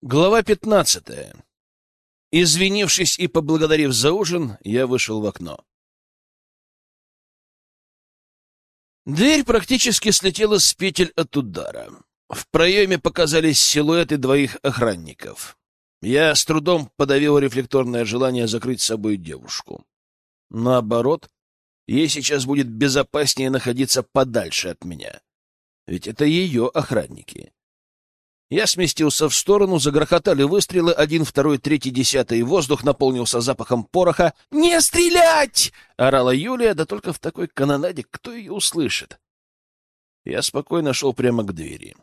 Глава пятнадцатая. Извинившись и поблагодарив за ужин, я вышел в окно. Дверь практически слетела с петель от удара. В проеме показались силуэты двоих охранников. Я с трудом подавил рефлекторное желание закрыть с собой девушку. Наоборот, ей сейчас будет безопаснее находиться подальше от меня. Ведь это ее охранники. Я сместился в сторону, загрохотали выстрелы, один, второй, третий, десятый, воздух наполнился запахом пороха. «Не стрелять!» — орала Юлия, да только в такой канонаде кто ее услышит. Я спокойно шел прямо к двери.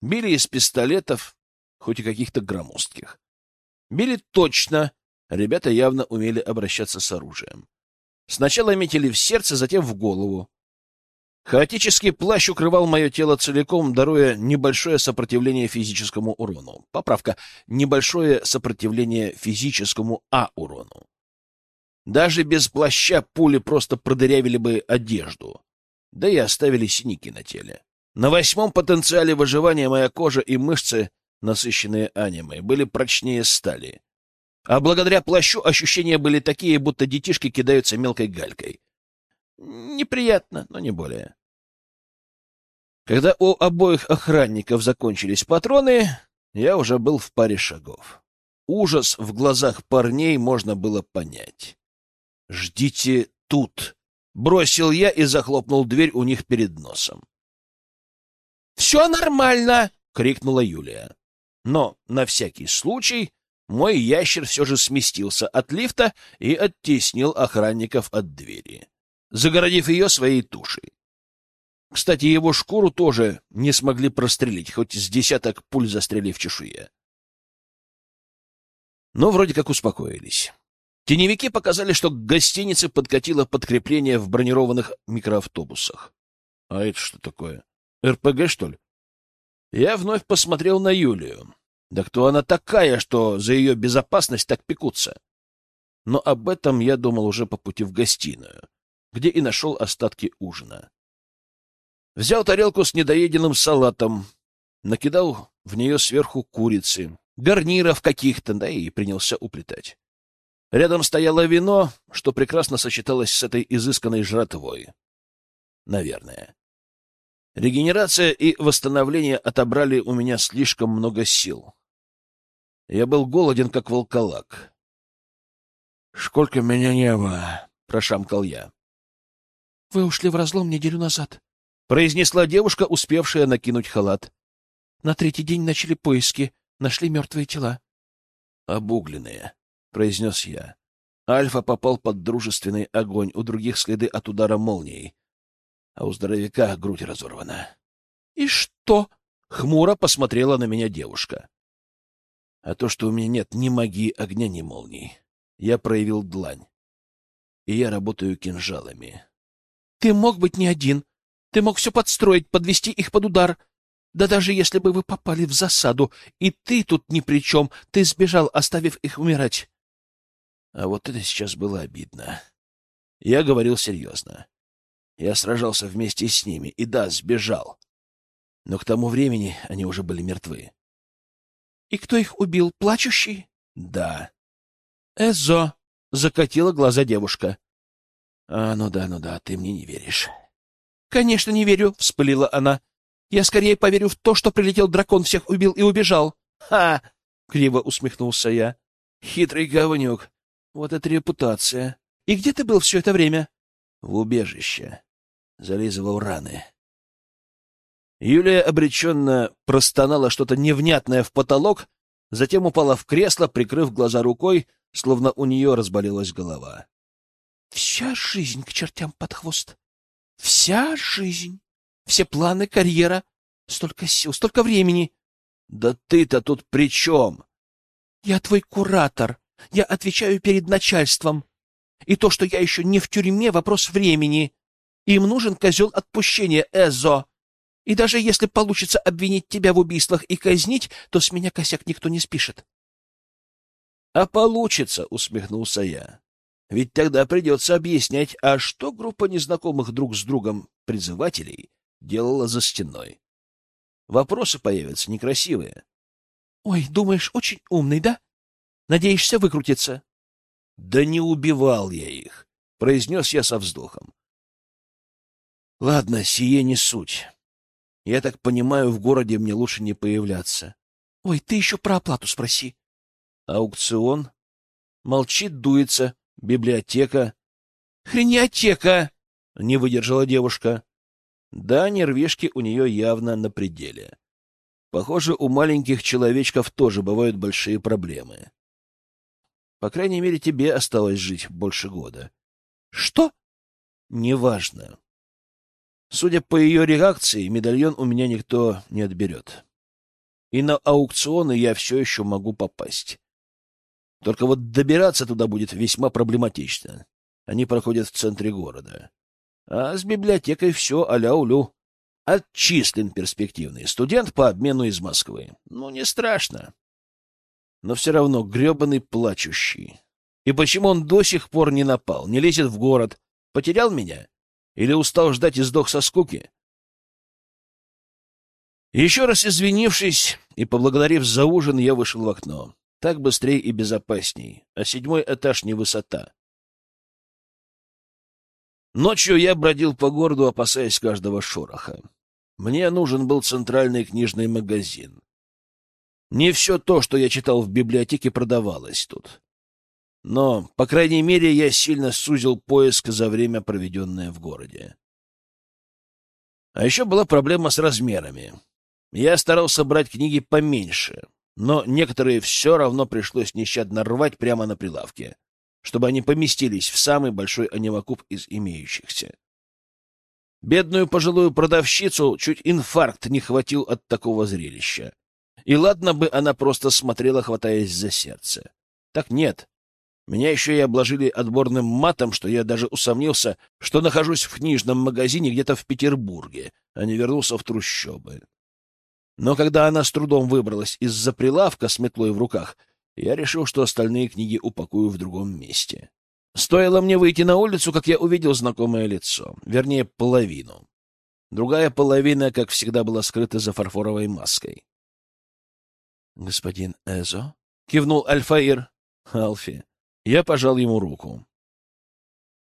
Били из пистолетов, хоть и каких-то громоздких. Били точно, ребята явно умели обращаться с оружием. Сначала метили в сердце, затем в голову. Хаотический плащ укрывал мое тело целиком, даруя небольшое сопротивление физическому урону. Поправка — небольшое сопротивление физическому А-урону. Даже без плаща пули просто продырявили бы одежду, да и оставили синяки на теле. На восьмом потенциале выживания моя кожа и мышцы, насыщенные анимой, были прочнее стали. А благодаря плащу ощущения были такие, будто детишки кидаются мелкой галькой. Неприятно, но не более. Когда у обоих охранников закончились патроны, я уже был в паре шагов. Ужас в глазах парней можно было понять. «Ждите тут!» — бросил я и захлопнул дверь у них перед носом. «Все нормально!» — крикнула Юлия. Но на всякий случай мой ящер все же сместился от лифта и оттеснил охранников от двери загородив ее своей тушей. Кстати, его шкуру тоже не смогли прострелить, хоть с десяток пуль застряли в чешуе. Но вроде как успокоились. Теневики показали, что к гостинице подкатило подкрепление в бронированных микроавтобусах. А это что такое? РПГ, что ли? Я вновь посмотрел на Юлию. Да кто она такая, что за ее безопасность так пекутся? Но об этом я думал уже по пути в гостиную где и нашел остатки ужина. Взял тарелку с недоеденным салатом, накидал в нее сверху курицы, гарниров каких-то, да и принялся уплетать. Рядом стояло вино, что прекрасно сочеталось с этой изысканной жратвой. Наверное. Регенерация и восстановление отобрали у меня слишком много сил. Я был голоден, как волколак. — Сколько меня не было, — прошамкал я. — Вы ушли в разлом неделю назад, — произнесла девушка, успевшая накинуть халат. — На третий день начали поиски, нашли мертвые тела. — Обугленные, — произнес я. Альфа попал под дружественный огонь, у других следы от удара молнией, а у здоровяка грудь разорвана. — И что? — хмуро посмотрела на меня девушка. — А то, что у меня нет ни магии огня, ни молний. Я проявил длань. И я работаю кинжалами. Ты мог быть не один. Ты мог все подстроить, подвести их под удар. Да даже если бы вы попали в засаду, и ты тут ни при чем, ты сбежал, оставив их умирать. А вот это сейчас было обидно. Я говорил серьезно. Я сражался вместе с ними, и да, сбежал. Но к тому времени они уже были мертвы. — И кто их убил? Плачущий? — Да. — Эзо! — закатила глаза девушка. А, ну да, ну да, ты мне не веришь. Конечно, не верю, вспылила она. Я скорее поверю в то, что прилетел дракон, всех убил и убежал. Ха! Криво усмехнулся я. Хитрый говнюк. Вот это репутация. И где ты был все это время? В убежище. Зализывал раны. Юлия обреченно простонала что-то невнятное в потолок, затем упала в кресло, прикрыв глаза рукой, словно у нее разболелась голова. Вся жизнь к чертям под хвост. Вся жизнь. Все планы, карьера. Столько сил, столько времени. Да ты-то тут при чем? Я твой куратор. Я отвечаю перед начальством. И то, что я еще не в тюрьме, вопрос времени. Им нужен козел отпущения, Эзо. И даже если получится обвинить тебя в убийствах и казнить, то с меня косяк никто не спишет. — А получится, — усмехнулся я. Ведь тогда придется объяснять, а что группа незнакомых друг с другом призывателей делала за стеной. Вопросы появятся некрасивые. Ой, думаешь, очень умный, да? Надеешься выкрутиться? Да не убивал я их, произнес я со вздохом. Ладно, сие не суть. Я так понимаю, в городе мне лучше не появляться. Ой, ты еще про оплату спроси. Аукцион? Молчит, дуется. Библиотека. Хрениотека! Не выдержала девушка. Да, нервишки у нее явно на пределе. Похоже, у маленьких человечков тоже бывают большие проблемы. По крайней мере, тебе осталось жить больше года. Что? Неважно. Судя по ее реакции, медальон у меня никто не отберет. И на аукционы я все еще могу попасть. Только вот добираться туда будет весьма проблематично. Они проходят в центре города. А с библиотекой все аля-улю. Отчислен перспективный студент по обмену из Москвы. Ну, не страшно. Но все равно гребаный плачущий. И почему он до сих пор не напал, не лезет в город? Потерял меня? Или устал ждать и сдох со скуки? Еще раз извинившись и поблагодарив за ужин, я вышел в окно. Так быстрее и безопасней, а седьмой этаж не высота. Ночью я бродил по городу, опасаясь каждого шороха. Мне нужен был центральный книжный магазин. Не все то, что я читал в библиотеке, продавалось тут. Но, по крайней мере, я сильно сузил поиск за время, проведенное в городе. А еще была проблема с размерами. Я старался брать книги поменьше, но некоторые все равно пришлось нещадно рвать прямо на прилавке чтобы они поместились в самый большой анимакуб из имеющихся. Бедную пожилую продавщицу чуть инфаркт не хватил от такого зрелища. И ладно бы она просто смотрела, хватаясь за сердце. Так нет. Меня еще и обложили отборным матом, что я даже усомнился, что нахожусь в книжном магазине где-то в Петербурге, а не вернулся в трущобы. Но когда она с трудом выбралась из-за прилавка с метлой в руках, я решил, что остальные книги упакую в другом месте. Стоило мне выйти на улицу, как я увидел знакомое лицо, вернее, половину. Другая половина, как всегда, была скрыта за фарфоровой маской. — Господин Эзо? — кивнул Альфаир. — Алфи. Я пожал ему руку.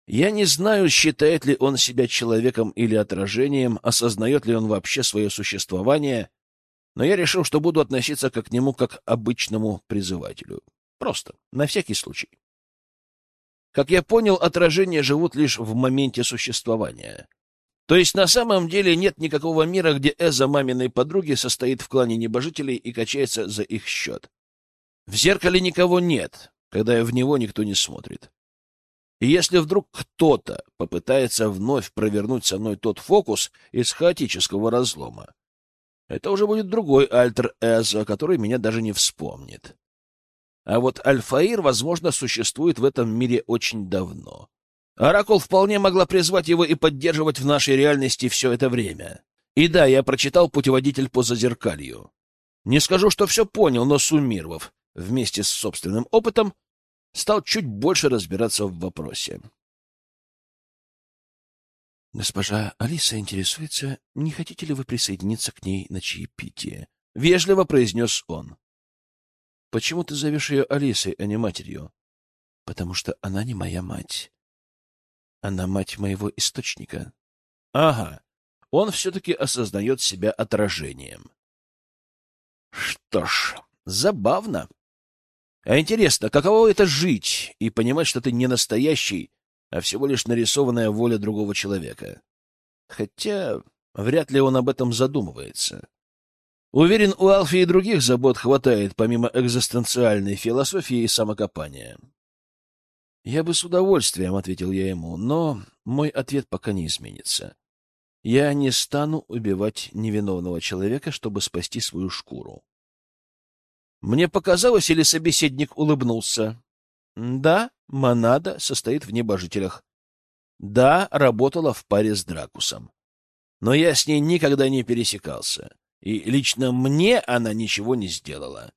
Я не знаю, считает ли он себя человеком или отражением, осознает ли он вообще свое существование, но я решил, что буду относиться как к нему как к обычному призывателю. Просто, на всякий случай. Как я понял, отражения живут лишь в моменте существования. То есть на самом деле нет никакого мира, где Эза маминой подруги состоит в клане небожителей и качается за их счет. В зеркале никого нет, когда в него никто не смотрит. И если вдруг кто-то попытается вновь провернуть со мной тот фокус из хаотического разлома, это уже будет другой альтер Эзо, который меня даже не вспомнит. А вот Альфаир, возможно, существует в этом мире очень давно. Оракул вполне могла призвать его и поддерживать в нашей реальности все это время. И да, я прочитал путеводитель по зазеркалью. Не скажу, что все понял, но суммировав вместе с собственным опытом, стал чуть больше разбираться в вопросе. Госпожа Алиса интересуется, не хотите ли вы присоединиться к ней на чаепитие? Вежливо произнес он. Почему ты зовешь ее Алисой, а не матерью? Потому что она не моя мать. Она мать моего источника. Ага, он все-таки осознает себя отражением. Что ж, забавно. А интересно, каково это жить и понимать, что ты не настоящий, а всего лишь нарисованная воля другого человека. Хотя вряд ли он об этом задумывается. Уверен, у Алфи и других забот хватает, помимо экзистенциальной философии и самокопания. «Я бы с удовольствием», — ответил я ему, — «но мой ответ пока не изменится. Я не стану убивать невиновного человека, чтобы спасти свою шкуру». Мне показалось, или собеседник улыбнулся. Да, Монада состоит в небожителях. Да, работала в паре с Дракусом. Но я с ней никогда не пересекался, и лично мне она ничего не сделала.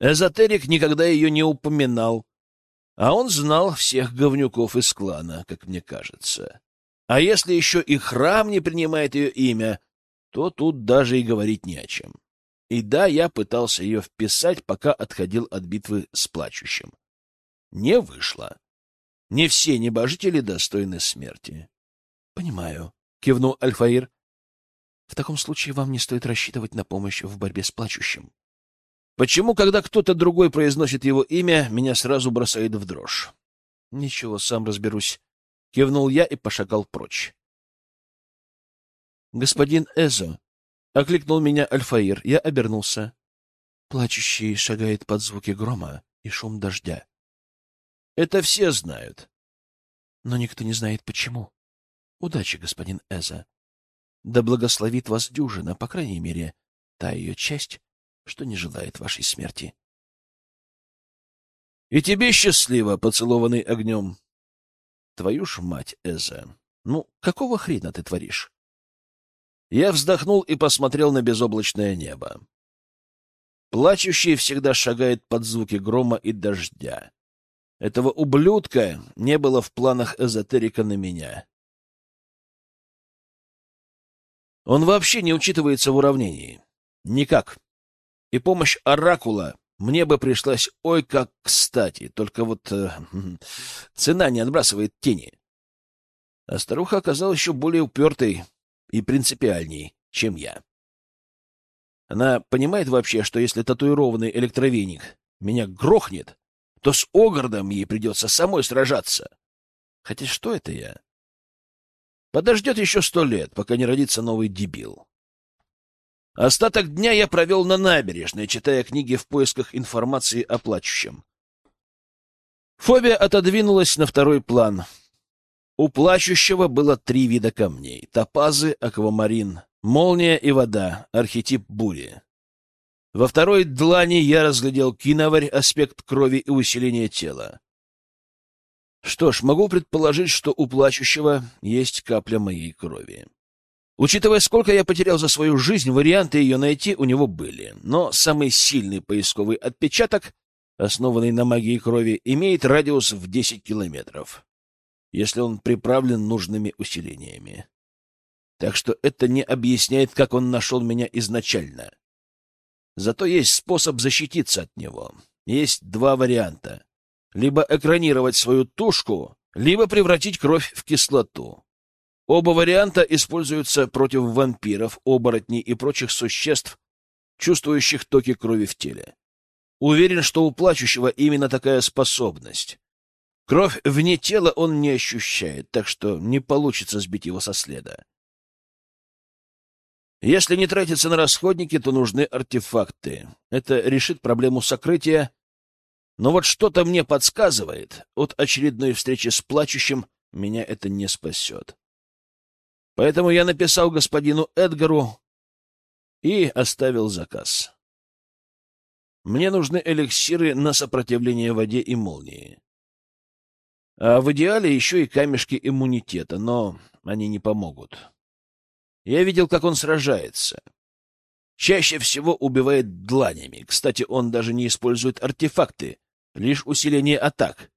Эзотерик никогда ее не упоминал, а он знал всех говнюков из клана, как мне кажется. А если еще и храм не принимает ее имя, то тут даже и говорить не о чем. И да, я пытался ее вписать, пока отходил от битвы с плачущим. Не вышло. Не все небожители достойны смерти. — Понимаю, — кивнул Альфаир. — В таком случае вам не стоит рассчитывать на помощь в борьбе с плачущим. Почему, когда кто-то другой произносит его имя, меня сразу бросает в дрожь? — Ничего, сам разберусь. Кивнул я и пошагал прочь. — Господин Эзо, — окликнул меня Альфаир. Я обернулся. Плачущий шагает под звуки грома и шум дождя. — Это все знают. Но никто не знает, почему. Удачи, господин Эза. Да благословит вас дюжина, по крайней мере, та ее часть, что не желает вашей смерти. — И тебе счастливо, поцелованный огнем. Твою ж мать, Эза, ну какого хрена ты творишь? Я вздохнул и посмотрел на безоблачное небо. Плачущий всегда шагает под звуки грома и дождя. Этого ублюдка не было в планах эзотерика на меня. Он вообще не учитывается в уравнении. Никак. И помощь Оракула мне бы пришлась ой как кстати, только вот э, цена не отбрасывает тени. А старуха оказалась еще более упертой и принципиальней, чем я. Она понимает вообще, что если татуированный электровеник меня грохнет, то с Огардом ей придется самой сражаться. Хотя что это я? Подождет еще сто лет, пока не родится новый дебил. Остаток дня я провел на набережной, читая книги в поисках информации о плачущем. Фобия отодвинулась на второй план. У плачущего было три вида камней — топазы, аквамарин, молния и вода, архетип бури. Во второй длани я разглядел киноварь, аспект крови и усиление тела. Что ж, могу предположить, что у плачущего есть капля моей крови. Учитывая, сколько я потерял за свою жизнь, варианты ее найти у него были. Но самый сильный поисковый отпечаток, основанный на магии крови, имеет радиус в 10 километров, если он приправлен нужными усилениями. Так что это не объясняет, как он нашел меня изначально. Зато есть способ защититься от него. Есть два варианта. Либо экранировать свою тушку, либо превратить кровь в кислоту. Оба варианта используются против вампиров, оборотней и прочих существ, чувствующих токи крови в теле. Уверен, что у плачущего именно такая способность. Кровь вне тела он не ощущает, так что не получится сбить его со следа. Если не тратиться на расходники, то нужны артефакты. Это решит проблему сокрытия. Но вот что-то мне подсказывает, от очередной встречи с плачущим меня это не спасет. Поэтому я написал господину Эдгару и оставил заказ. Мне нужны эликсиры на сопротивление воде и молнии. А в идеале еще и камешки иммунитета, но они не помогут. Я видел, как он сражается. Чаще всего убивает дланями. Кстати, он даже не использует артефакты, лишь усиление атак.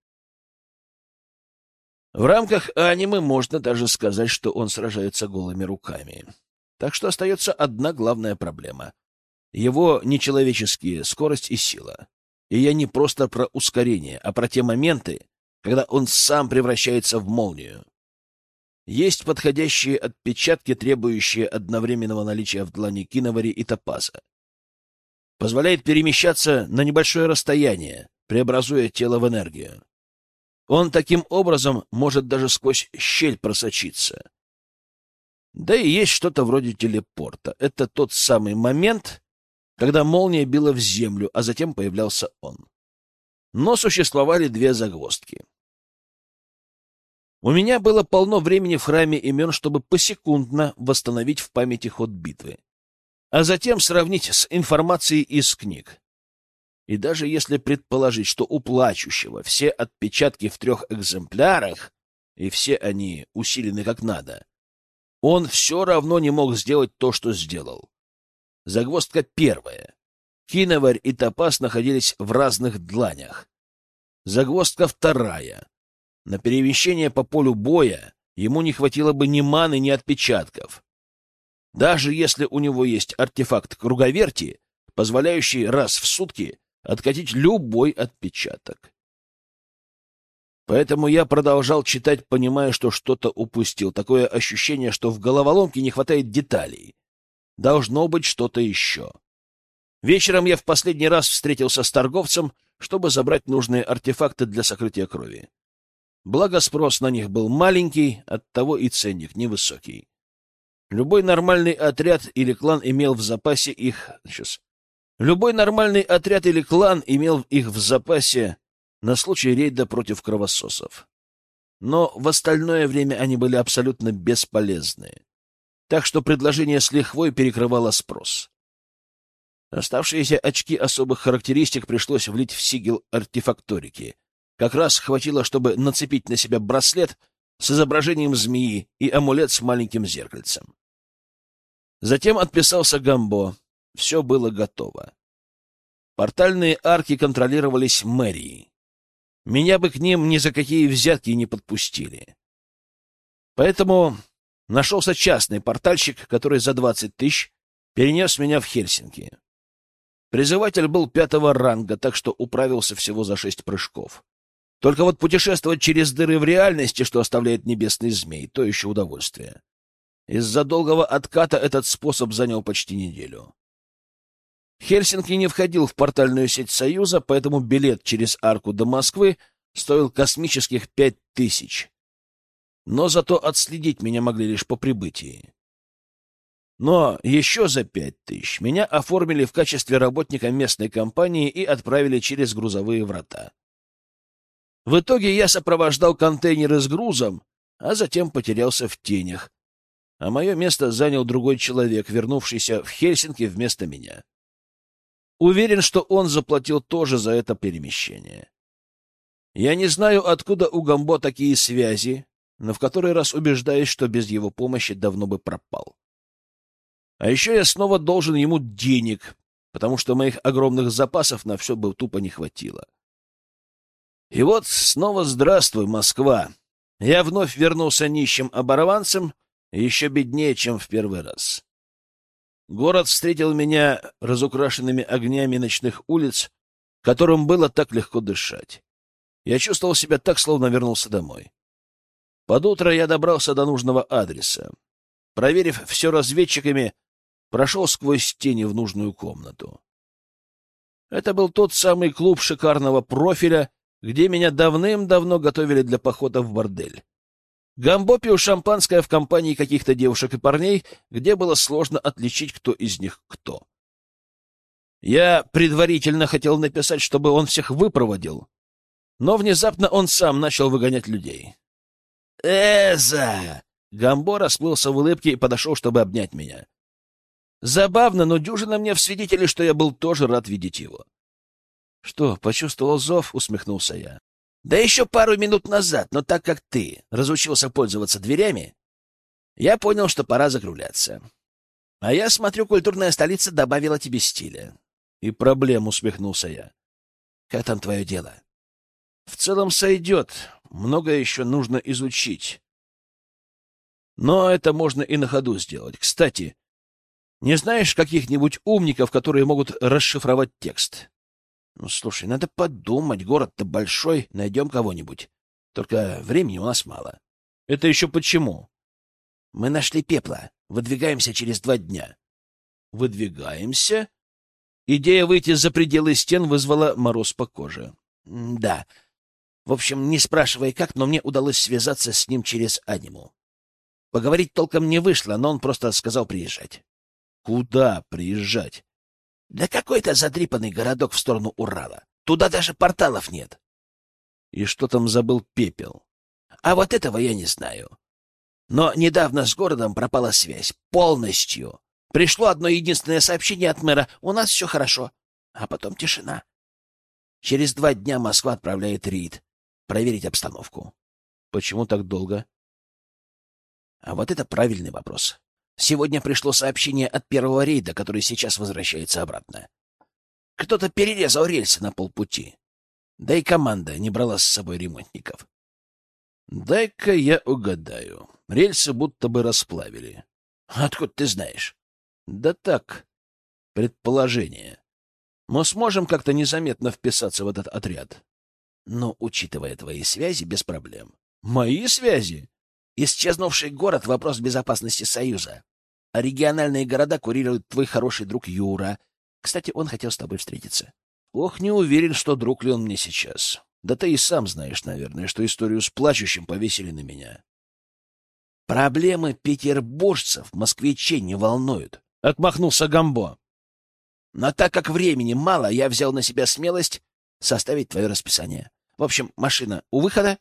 В рамках аниме можно даже сказать, что он сражается голыми руками. Так что остается одна главная проблема. Его нечеловеческие скорость и сила. И я не просто про ускорение, а про те моменты, когда он сам превращается в молнию. Есть подходящие отпечатки, требующие одновременного наличия в длани киновари и топаза. Позволяет перемещаться на небольшое расстояние, преобразуя тело в энергию. Он таким образом может даже сквозь щель просочиться. Да и есть что-то вроде телепорта. Это тот самый момент, когда молния била в землю, а затем появлялся он. Но существовали две загвоздки. У меня было полно времени в храме имен, чтобы посекундно восстановить в памяти ход битвы, а затем сравнить с информацией из книг. И даже если предположить, что у плачущего все отпечатки в трех экземплярах, и все они усилены как надо, он все равно не мог сделать то, что сделал. Загвоздка первая. Киноварь и топаз находились в разных дланях. Загвоздка вторая. На перемещение по полю боя ему не хватило бы ни маны, ни отпечатков. Даже если у него есть артефакт круговерти, позволяющий раз в сутки откатить любой отпечаток. Поэтому я продолжал читать, понимая, что что-то упустил. Такое ощущение, что в головоломке не хватает деталей. Должно быть что-то еще. Вечером я в последний раз встретился с торговцем, чтобы забрать нужные артефакты для сокрытия крови. Благо спрос на них был маленький, оттого и ценник невысокий. Любой нормальный отряд или клан имел в запасе их... Сейчас. Любой нормальный отряд или клан имел их в запасе на случай рейда против кровососов. Но в остальное время они были абсолютно бесполезны. Так что предложение с лихвой перекрывало спрос. Оставшиеся очки особых характеристик пришлось влить в сигил артефакторики. Как раз хватило, чтобы нацепить на себя браслет с изображением змеи и амулет с маленьким зеркальцем. Затем отписался Гамбо. Все было готово. Портальные арки контролировались мэрией. Меня бы к ним ни за какие взятки не подпустили. Поэтому нашелся частный портальщик, который за двадцать тысяч перенес меня в Хельсинки. Призыватель был пятого ранга, так что управился всего за шесть прыжков. Только вот путешествовать через дыры в реальности, что оставляет небесный змей, то еще удовольствие. Из-за долгого отката этот способ занял почти неделю. Хельсинки не входил в портальную сеть Союза, поэтому билет через арку до Москвы стоил космических пять тысяч. Но зато отследить меня могли лишь по прибытии. Но еще за пять тысяч меня оформили в качестве работника местной компании и отправили через грузовые врата. В итоге я сопровождал контейнеры с грузом, а затем потерялся в тенях, а мое место занял другой человек, вернувшийся в Хельсинки вместо меня. Уверен, что он заплатил тоже за это перемещение. Я не знаю, откуда у Гамбо такие связи, но в который раз убеждаюсь, что без его помощи давно бы пропал. А еще я снова должен ему денег, потому что моих огромных запасов на все бы тупо не хватило. И вот снова здравствуй, Москва. Я вновь вернулся нищим оборванцем, еще беднее, чем в первый раз. Город встретил меня разукрашенными огнями ночных улиц, которым было так легко дышать. Я чувствовал себя так, словно вернулся домой. Под утро я добрался до нужного адреса. Проверив все разведчиками, прошел сквозь тени в нужную комнату. Это был тот самый клуб шикарного профиля, где меня давным-давно готовили для похода в бордель. Гамбо пил шампанское в компании каких-то девушек и парней, где было сложно отличить, кто из них кто. Я предварительно хотел написать, чтобы он всех выпроводил, но внезапно он сам начал выгонять людей. «Эза!» Гамбо расплылся в улыбке и подошел, чтобы обнять меня. Забавно, но дюжина мне в свидетели, что я был тоже рад видеть его. — Что, почувствовал зов? — усмехнулся я. Да еще пару минут назад, но так как ты разучился пользоваться дверями, я понял, что пора закругляться. А я смотрю, культурная столица добавила тебе стиля. И проблем, усмехнулся я. Как там твое дело? В целом сойдет. Многое еще нужно изучить. Но это можно и на ходу сделать. Кстати, не знаешь каких-нибудь умников, которые могут расшифровать текст? Ну, слушай, надо подумать, город-то большой, найдем кого-нибудь. Только времени у нас мало. Это еще почему? Мы нашли пепла. Выдвигаемся через два дня. Выдвигаемся? Идея выйти за пределы стен вызвала мороз по коже. Да. В общем, не спрашивай как, но мне удалось связаться с ним через аниму. Поговорить толком не вышло, но он просто сказал приезжать. Куда приезжать? Да какой-то задрипанный городок в сторону Урала. Туда даже порталов нет. И что там забыл пепел? А вот этого я не знаю. Но недавно с городом пропала связь. Полностью. Пришло одно единственное сообщение от мэра. У нас все хорошо. А потом тишина. Через два дня Москва отправляет рейд. Проверить обстановку. Почему так долго? А вот это правильный вопрос. Сегодня пришло сообщение от первого рейда, который сейчас возвращается обратно. Кто-то перерезал рельсы на полпути. Да и команда не брала с собой ремонтников. Дай-ка я угадаю. Рельсы будто бы расплавили. Откуда ты знаешь? Да так, предположение. Мы сможем как-то незаметно вписаться в этот отряд. Но, учитывая твои связи, без проблем. Мои связи? Исчезнувший город — вопрос безопасности Союза. А региональные города курирует твой хороший друг Юра. Кстати, он хотел с тобой встретиться. Ох, не уверен, что друг ли он мне сейчас. Да ты и сам знаешь, наверное, что историю с плачущим повесили на меня. Проблемы петербуржцев москвичей не волнуют. Отмахнулся Гамбо. Но так как времени мало, я взял на себя смелость составить твое расписание. В общем, машина у выхода.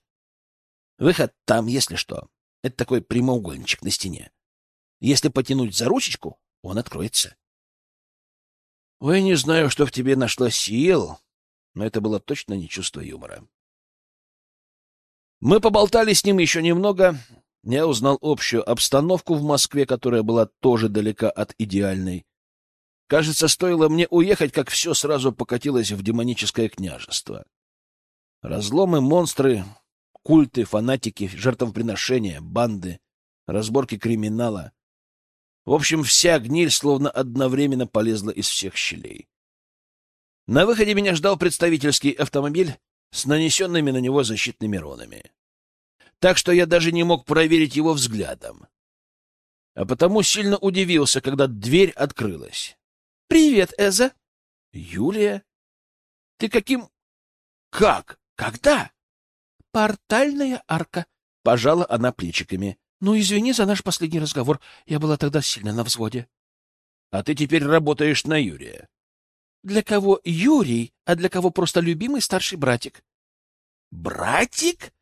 Выход там, если что. Это такой прямоугольничек на стене. Если потянуть за ручечку, он откроется. Ой, не знаю, что в тебе нашло сил, но это было точно не чувство юмора. Мы поболтали с ним еще немного. Я узнал общую обстановку в Москве, которая была тоже далека от идеальной. Кажется, стоило мне уехать, как все сразу покатилось в демоническое княжество. Разломы, монстры, культы, фанатики, жертвоприношения, банды, разборки криминала. В общем, вся гниль словно одновременно полезла из всех щелей. На выходе меня ждал представительский автомобиль с нанесенными на него защитными ронами. Так что я даже не мог проверить его взглядом. А потому сильно удивился, когда дверь открылась. «Привет, Эза!» «Юлия? Ты каким... Как? Когда?» «Портальная арка», — пожала она плечиками. «Ну, извини за наш последний разговор. Я была тогда сильно на взводе». «А ты теперь работаешь на Юрия». «Для кого Юрий, а для кого просто любимый старший братик». «Братик?»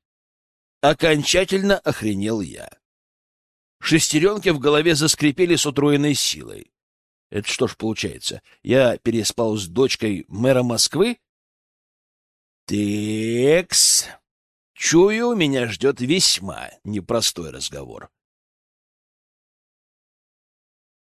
Окончательно охренел я. Шестеренки в голове заскрипели с утроенной силой. Это что ж получается, я переспал с дочкой мэра Москвы? Текс. Чую, меня ждет весьма непростой разговор.